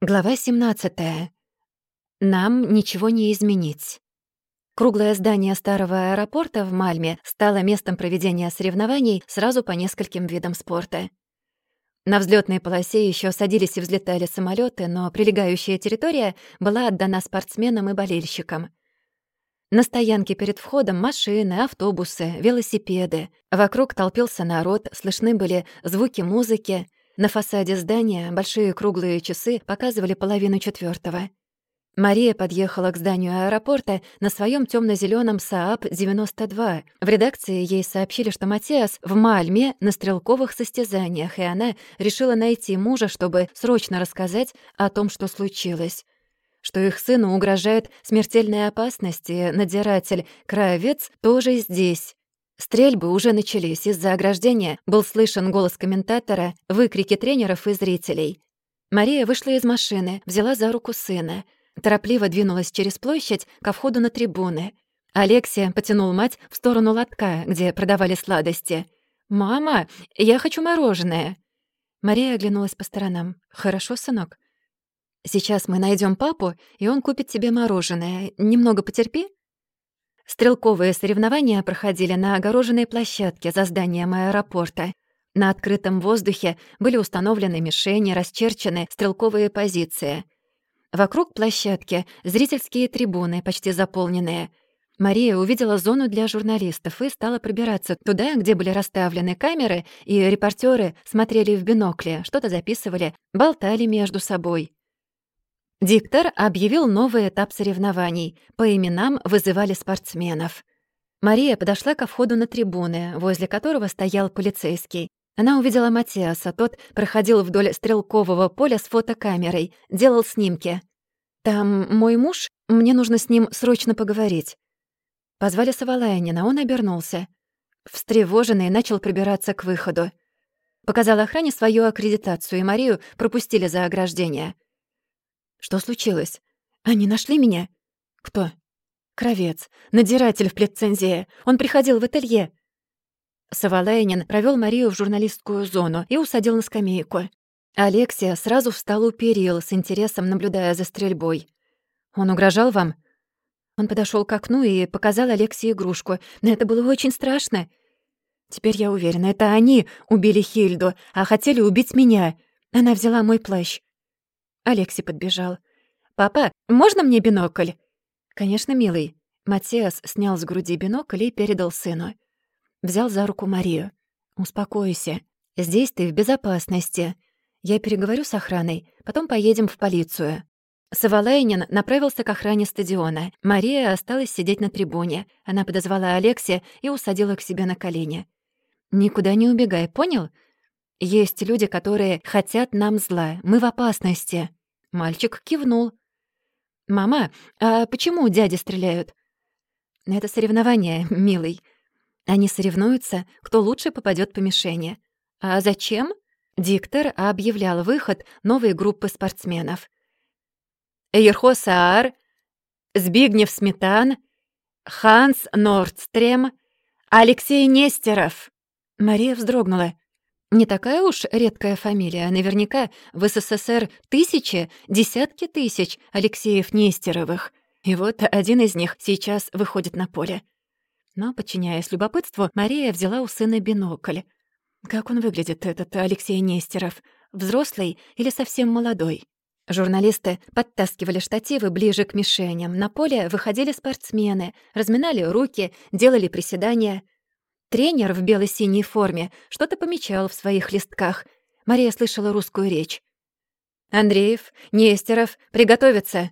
Глава 17. Нам ничего не изменить. Круглое здание старого аэропорта в Мальме стало местом проведения соревнований сразу по нескольким видам спорта. На взлетной полосе еще садились и взлетали самолеты, но прилегающая территория была отдана спортсменам и болельщикам. На стоянке перед входом машины, автобусы, велосипеды. Вокруг толпился народ, слышны были звуки музыки — на фасаде здания большие круглые часы показывали половину четвертого. Мария подъехала к зданию аэропорта на своем темно зеленом СААП-92. В редакции ей сообщили, что Матиас в Мальме на стрелковых состязаниях, и она решила найти мужа, чтобы срочно рассказать о том, что случилось. Что их сыну угрожает смертельная опасность, и надзиратель Кравец тоже здесь. Стрельбы уже начались. Из-за ограждения был слышен голос комментатора, выкрики тренеров и зрителей. Мария вышла из машины, взяла за руку сына. Торопливо двинулась через площадь ко входу на трибуны. Алексия потянул мать в сторону лотка, где продавали сладости. «Мама, я хочу мороженое!» Мария оглянулась по сторонам. «Хорошо, сынок?» «Сейчас мы найдем папу, и он купит тебе мороженое. Немного потерпи?» Стрелковые соревнования проходили на огороженной площадке за зданием аэропорта. На открытом воздухе были установлены мишени, расчерчены стрелковые позиции. Вокруг площадки зрительские трибуны, почти заполненные. Мария увидела зону для журналистов и стала пробираться туда, где были расставлены камеры, и репортеры смотрели в бинокли, что-то записывали, болтали между собой. Диктор объявил новый этап соревнований. По именам вызывали спортсменов. Мария подошла ко входу на трибуны, возле которого стоял полицейский. Она увидела Матиаса, тот проходил вдоль стрелкового поля с фотокамерой, делал снимки. «Там мой муж, мне нужно с ним срочно поговорить». Позвали Савалайнина, он обернулся. Встревоженный начал прибираться к выходу. Показал охране свою аккредитацию, и Марию пропустили за ограждение. «Что случилось? Они нашли меня?» «Кто?» «Кровец. Надзиратель в плецензии. Он приходил в ателье». Савалайнин провёл Марию в журналистскую зону и усадил на скамейку. Алексия сразу встала у перил, с интересом наблюдая за стрельбой. «Он угрожал вам?» Он подошёл к окну и показал Алексии игрушку. Но это было очень страшно. Теперь я уверена, это они убили Хильду, а хотели убить меня. Она взяла мой плащ. Алекси подбежал. «Папа, можно мне бинокль?» «Конечно, милый». Матиас снял с груди бинокль и передал сыну. Взял за руку Марию. «Успокойся. Здесь ты в безопасности. Я переговорю с охраной, потом поедем в полицию». Савалайнин направился к охране стадиона. Мария осталась сидеть на трибуне. Она подозвала Алексия и усадила к себе на колени. «Никуда не убегай, понял? Есть люди, которые хотят нам зла. Мы в опасности». Мальчик кивнул. «Мама, а почему дяди стреляют?» «Это соревнование, милый. Они соревнуются, кто лучше попадет по мишени. А зачем?» Диктор объявлял выход новой группы спортсменов. Эйрхо Саар, Збигнев Сметан, Ханс Нордстрем, Алексей Нестеров. Мария вздрогнула. Не такая уж редкая фамилия. Наверняка в СССР тысячи, десятки тысяч Алексеев Нестеровых. И вот один из них сейчас выходит на поле. Но, подчиняясь любопытству, Мария взяла у сына бинокль. Как он выглядит, этот Алексей Нестеров? Взрослый или совсем молодой? Журналисты подтаскивали штативы ближе к мишеням. На поле выходили спортсмены, разминали руки, делали приседания — Тренер в бело-синей форме что-то помечал в своих листках. Мария слышала русскую речь. «Андреев, Нестеров, приготовиться!»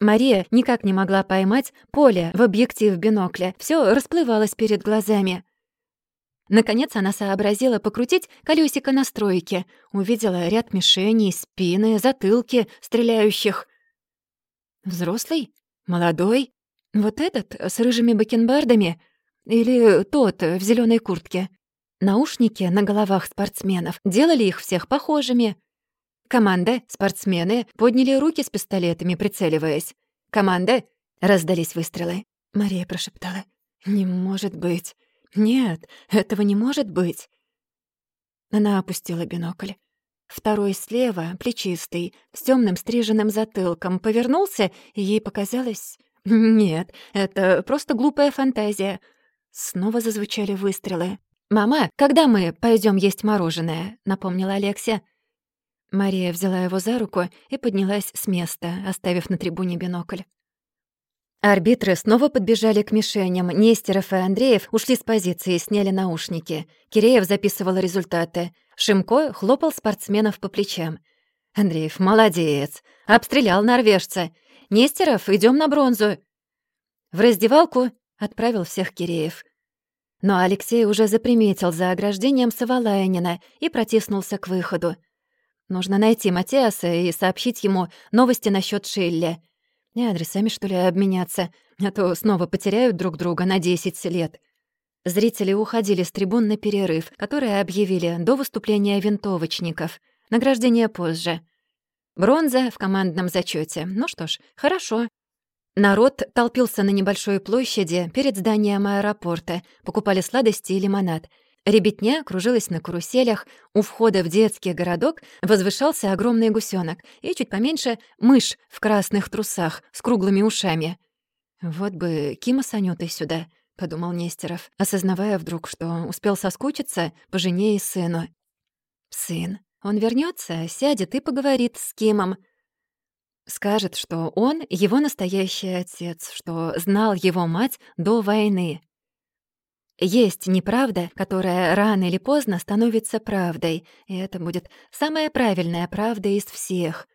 Мария никак не могла поймать поле в объектив бинокля. Все расплывалось перед глазами. Наконец она сообразила покрутить колесико настройки. Увидела ряд мишеней, спины, затылки стреляющих. Взрослый? Молодой? Вот этот, с рыжими бакенбардами — или тот в зеленой куртке. Наушники на головах спортсменов делали их всех похожими. Команда, спортсмены подняли руки с пистолетами, прицеливаясь. «Команда!» — раздались выстрелы. Мария прошептала. «Не может быть! Нет, этого не может быть!» Она опустила бинокль. Второй слева, плечистый, с темным стриженным затылком, повернулся, и ей показалось... Нет, это просто глупая фантазия. Снова зазвучали выстрелы. «Мама, когда мы пойдем есть мороженое?» — напомнила Алексия. Мария взяла его за руку и поднялась с места, оставив на трибуне бинокль. Арбитры снова подбежали к мишеням. Нестеров и Андреев ушли с позиции и сняли наушники. Киреев записывал результаты. Шимко хлопал спортсменов по плечам. «Андреев, молодец! Обстрелял норвежца! Нестеров, идем на бронзу!» «В раздевалку!» — отправил всех Киреев. Но Алексей уже заприметил за ограждением Савалаянина и протиснулся к выходу. Нужно найти Матиаса и сообщить ему новости насчет Шилля. И адресами, что ли, обменяться, а то снова потеряют друг друга на 10 лет. Зрители уходили с трибун на перерыв, который объявили до выступления винтовочников. Награждение позже. Бронза в командном зачете. Ну что ж, хорошо. Народ толпился на небольшой площади перед зданием аэропорта, покупали сладости и лимонад. Ребятня кружилась на каруселях, у входа в детский городок возвышался огромный гусёнок и чуть поменьше мышь в красных трусах с круглыми ушами. «Вот бы Кима с Анютой сюда», — подумал Нестеров, осознавая вдруг, что успел соскучиться по жене и сыну. «Сын, он вернется, сядет и поговорит с Кимом», Скажет, что он — его настоящий отец, что знал его мать до войны. Есть неправда, которая рано или поздно становится правдой, и это будет самая правильная правда из всех.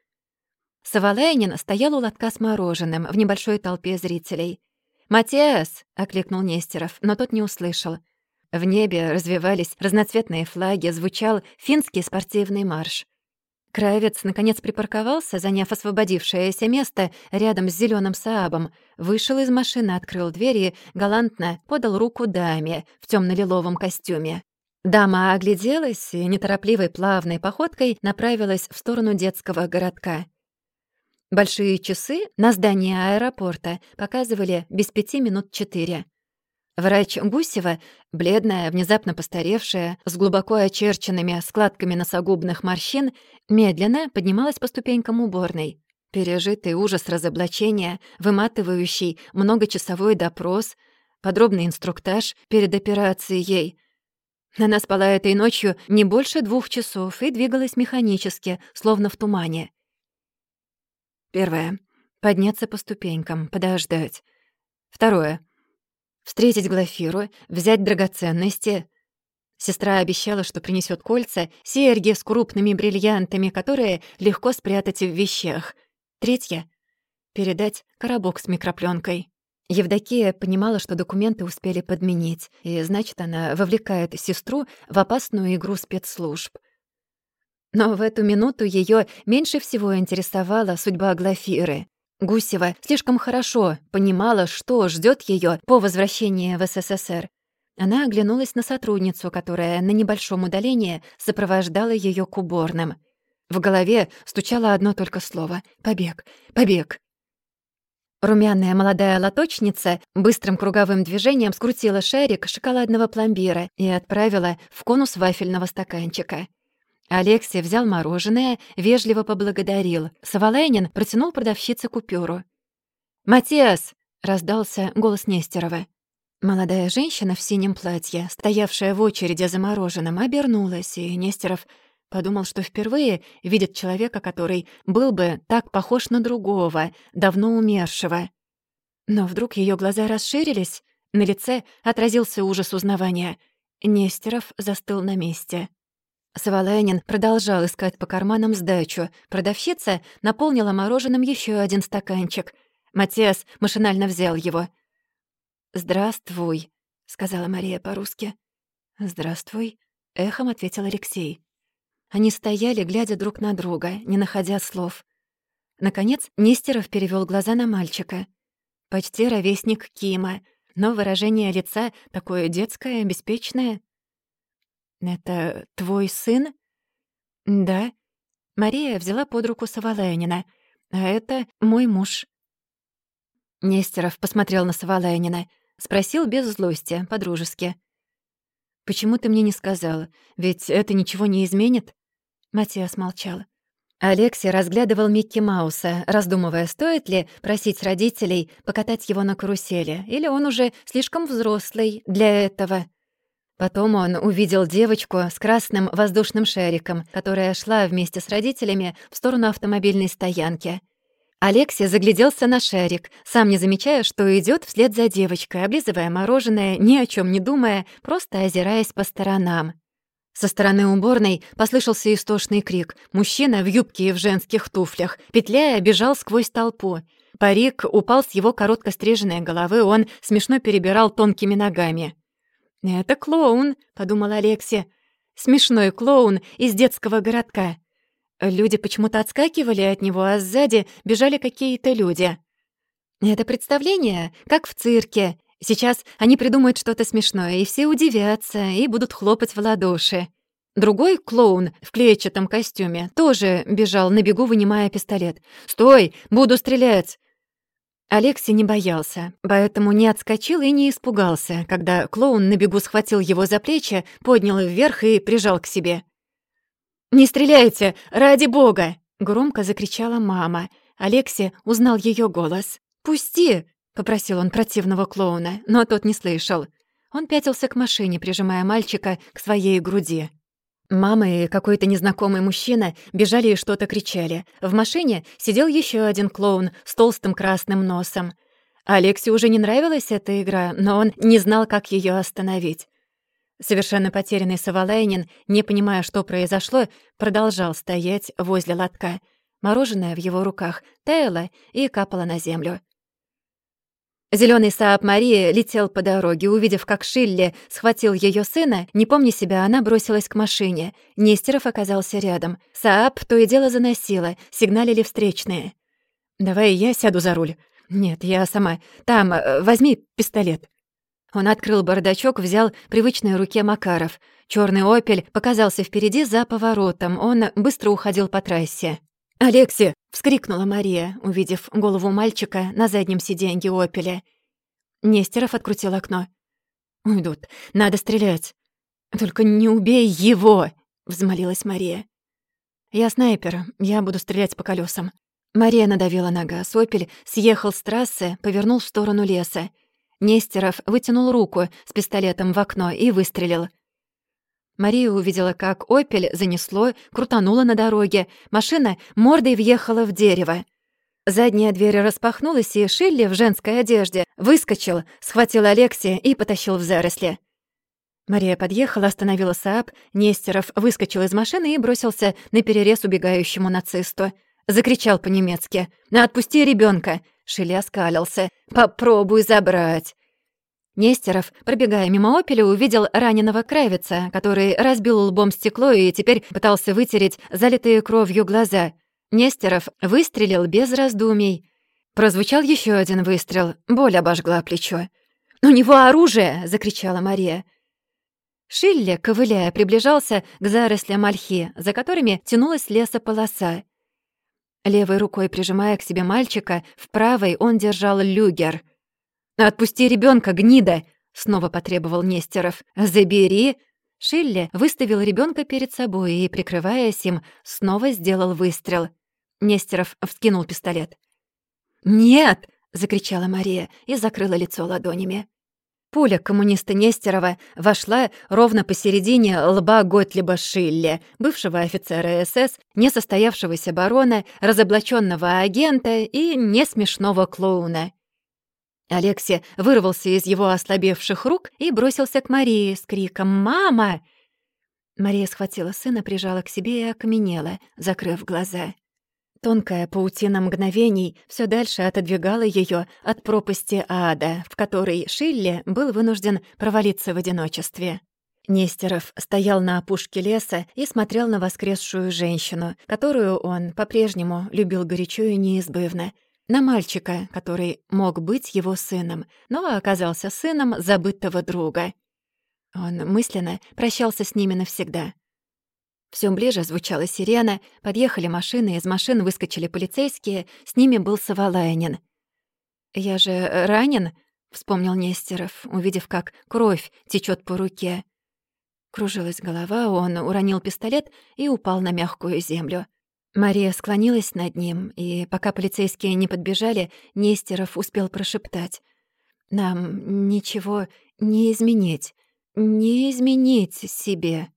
Савалайнин стоял у лотка с мороженым в небольшой толпе зрителей. «Матиас!» — окликнул Нестеров, но тот не услышал. В небе развивались разноцветные флаги, звучал финский спортивный марш. Кравец наконец припарковался, заняв освободившееся место рядом с зеленым Саабом, вышел из машины, открыл дверь и галантно подал руку даме в темно лиловом костюме. Дама огляделась и неторопливой плавной походкой направилась в сторону детского городка. Большие часы на здании аэропорта показывали без пяти минут четыре. Врач Гусева, бледная, внезапно постаревшая, с глубоко очерченными складками носогубных морщин, медленно поднималась по ступенькам уборной. Пережитый ужас разоблачения, выматывающий многочасовой допрос, подробный инструктаж перед операцией. Она спала этой ночью не больше двух часов и двигалась механически, словно в тумане. Первое. Подняться по ступенькам, подождать. Второе. Встретить Глафиру, взять драгоценности. Сестра обещала, что принесет кольца, серьги с крупными бриллиантами, которые легко спрятать в вещах. Третье — передать коробок с микропленкой. Евдокия понимала, что документы успели подменить, и, значит, она вовлекает сестру в опасную игру спецслужб. Но в эту минуту ее меньше всего интересовала судьба Глафиры. Гусева слишком хорошо понимала, что ждет ее по возвращении в СССР. Она оглянулась на сотрудницу, которая на небольшом удалении сопровождала ее к уборным. В голове стучало одно только слово — «Побег! Побег!». Румяная молодая лоточница быстрым круговым движением скрутила шарик шоколадного пломбира и отправила в конус вафельного стаканчика — Алексей взял мороженое, вежливо поблагодарил. Савалайнин протянул продавщице купюру. «Матиас!» — раздался голос Нестерова. Молодая женщина в синем платье, стоявшая в очереди за мороженым, обернулась, и Нестеров подумал, что впервые видит человека, который был бы так похож на другого, давно умершего. Но вдруг ее глаза расширились, на лице отразился ужас узнавания. Нестеров застыл на месте. Савалайнин продолжал искать по карманам сдачу. Продавщица наполнила мороженым еще один стаканчик. Матиас машинально взял его. «Здравствуй», — сказала Мария по-русски. «Здравствуй», — эхом ответил Алексей. Они стояли, глядя друг на друга, не находя слов. Наконец Нестеров перевел глаза на мальчика. Почти ровесник Кима, но выражение лица такое детское, беспечное. «Это твой сын?» «Да». Мария взяла под руку Савалайнина. «А это мой муж». Нестеров посмотрел на Савалайнина. Спросил без злости, по-дружески. «Почему ты мне не сказала? Ведь это ничего не изменит?» Матиас молчал. Алекси разглядывал Микки Мауса, раздумывая, стоит ли просить родителей покатать его на карусели, или он уже слишком взрослый для этого. Потом он увидел девочку с красным воздушным шариком, которая шла вместе с родителями в сторону автомобильной стоянки. Алексей загляделся на шарик, сам не замечая, что идет вслед за девочкой, облизывая мороженое, ни о чем не думая, просто озираясь по сторонам. Со стороны уборной послышался истошный крик. Мужчина в юбке и в женских туфлях, петляя, бежал сквозь толпу. Парик упал с его коротко стриженной головы, он смешно перебирал тонкими ногами. «Это клоун», — подумал Алекси. «Смешной клоун из детского городка». Люди почему-то отскакивали от него, а сзади бежали какие-то люди. Это представление, как в цирке, Сейчас они придумают что-то смешное, и все удивятся, и будут хлопать в ладоши. Другой клоун в клетчатом костюме тоже бежал на бегу, вынимая пистолет. «Стой! Буду стрелять!» Алексей не боялся, поэтому не отскочил и не испугался, когда клоун на бегу схватил его за плечи, поднял вверх и прижал к себе. «Не стреляйте! Ради бога!» — громко закричала мама. Алексей узнал ее голос. «Пусти! — попросил он противного клоуна, но тот не слышал. Он пятился к машине, прижимая мальчика к своей груди. Мама и какой-то незнакомый мужчина бежали и что-то кричали. В машине сидел еще один клоун с толстым красным носом. Алексе уже не нравилась эта игра, но он не знал, как ее остановить. Совершенно потерянный Савалайнин, не понимая, что произошло, продолжал стоять возле лотка. Мороженое в его руках таяло и капало на землю. Зелёный Саап Мария летел по дороге. Увидев, как Шилли схватил её сына, не помня себя, она бросилась к машине. Нестеров оказался рядом. Саап то и дело заносила, сигналили встречные. «Давай я сяду за руль». «Нет, я сама. Там, э, возьми пистолет». Он открыл бардачок, взял привычной руке Макаров. Чёрный «Опель» показался впереди за поворотом. Он быстро уходил по трассе. «Алекси!» — вскрикнула Мария, увидев голову мальчика на заднем сиденье «Опеля». Нестеров открутил окно. «Уйдут. Надо стрелять». «Только не убей его!» — взмолилась Мария. «Я снайпер. Я буду стрелять по колесам. Мария надавила на газ. «Опель» съехал с трассы, повернул в сторону леса. Нестеров вытянул руку с пистолетом в окно и выстрелил — Мария увидела, как «Опель» занесло, крутануло на дороге. Машина мордой въехала в дерево. Задняя дверь распахнулась, и Шилли в женской одежде выскочил, схватил Алексия и потащил в заросли. Мария подъехала, остановила Сааб, Нестеров выскочил из машины и бросился на перерез убегающему нацисту. Закричал по-немецки «Отпусти ребенка! Шилли оскалился. «Попробуй забрать!» Нестеров, пробегая мимо «Опеля», увидел раненого Кравица, который разбил лбом стекло и теперь пытался вытереть залитые кровью глаза. Нестеров выстрелил без раздумий. Прозвучал еще один выстрел, боль обожгла плечо. «У него оружие!» — закричала Мария. Шилле, ковыляя, приближался к зарослям ольхи, за которыми тянулась лесополоса. Левой рукой прижимая к себе мальчика, в правой он держал люгер — «Отпусти ребенка, гнида!» — снова потребовал Нестеров. «Забери!» Шилли выставил ребенка перед собой и, прикрываясь им, снова сделал выстрел. Нестеров вскинул пистолет. «Нет!» — закричала Мария и закрыла лицо ладонями. Пуля коммуниста Нестерова вошла ровно посередине лба Готлиба Шилля, бывшего офицера СС, несостоявшегося барона, разоблаченного агента и несмешного клоуна. Алексия вырвался из его ослабевших рук и бросился к Марии с криком «Мама!». Мария схватила сына, прижала к себе и окаменела, закрыв глаза. Тонкая паутина мгновений все дальше отодвигала ее от пропасти ада, в которой Шилли был вынужден провалиться в одиночестве. Нестеров стоял на опушке леса и смотрел на воскресшую женщину, которую он по-прежнему любил горячо и неизбывно — на мальчика, который мог быть его сыном, но оказался сыном забытого друга. Он мысленно прощался с ними навсегда. Всё ближе звучала сирена, подъехали машины, из машин выскочили полицейские, с ними был Савалайнин. «Я же ранен?» — вспомнил Нестеров, увидев, как кровь течет по руке. Кружилась голова, он уронил пистолет и упал на мягкую землю. Мария склонилась над ним, и пока полицейские не подбежали, Нестеров успел прошептать. «Нам ничего не изменить, не изменить себе».